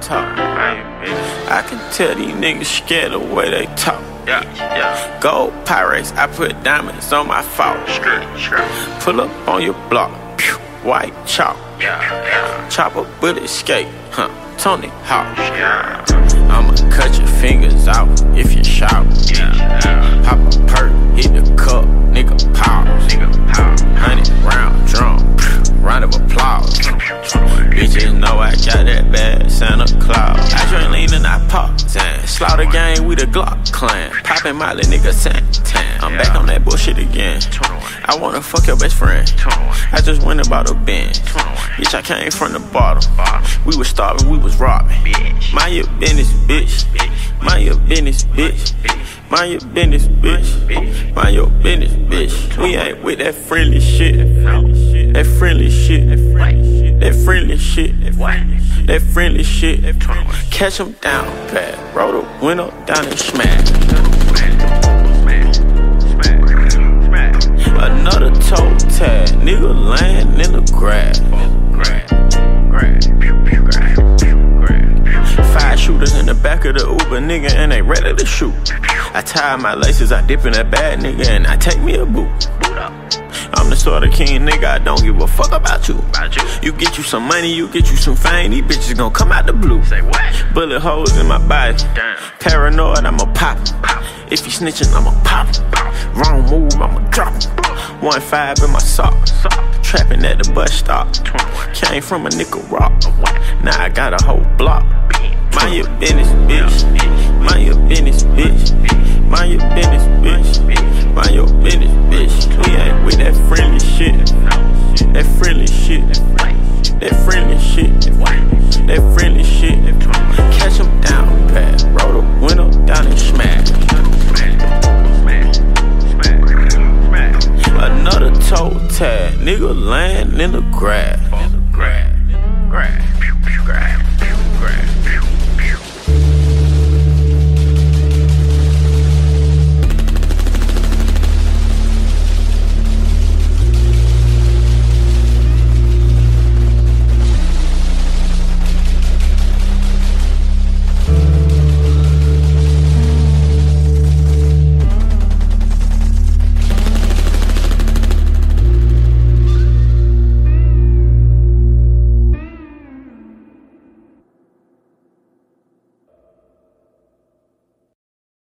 talk. I can tell these niggas scared the way they talk. Yeah, yeah. Gold pirates, I put diamonds on my fault. Skirt, skirt. Pull up on your block, pew, white chalk. Yeah, yeah. Chop a bullet skate, huh? Tony Hawk. Yeah, I'ma cut your fingers out if you shout. yeah, yeah. Gang, we the Glock clan. Poppin' Molly, nigga, tan tan. I'm back on that bullshit again. I wanna fuck your best friend. I just went about a bench. 21. Bitch, I came from the bottom. We was starving, we was robbing. bitch. Mind your business, bitch. Mind your business, bitch. Bitch. Mind your business, bitch. Mind your business, bitch. We ain't with that friendly shit. That friendly shit. That friendly shit. Friendly shit what? That friendly shit. Catch 'em down, bad. Roll the window down and smash. Smash, smash, smash. Another toe tag. Nigga laying in the grass. Five shooters in the back of the Uber, nigga, and they ready to shoot. I tie my laces, I dip in that bad nigga, and I take me a boot. Boot up. I'm the sort of king, nigga, I don't give a fuck about you. About you. You get you some money, you get you some fame, these bitches gon' come out the blue. Say what? Bullet holes in my body. Damn. Paranoid, I'ma pop. pop. If you snitching, I'ma pop. pop. Wrong move, I'ma drop. 'em. One five in my sock. Trapping at the bus stop. 21. Came from a nickel rock. Now I got a whole block. Mind your business, bitch. Mind your business, bitch. Mind your business, bitch. Mind your business, bitch. We ain't with that friendly shit. That friendly shit. That friendly shit. That friendly shit. Catch him down, Pat. Roll the window down and smash. Another toe tag. Nigga land in the grass. Grass. Grass. Grass.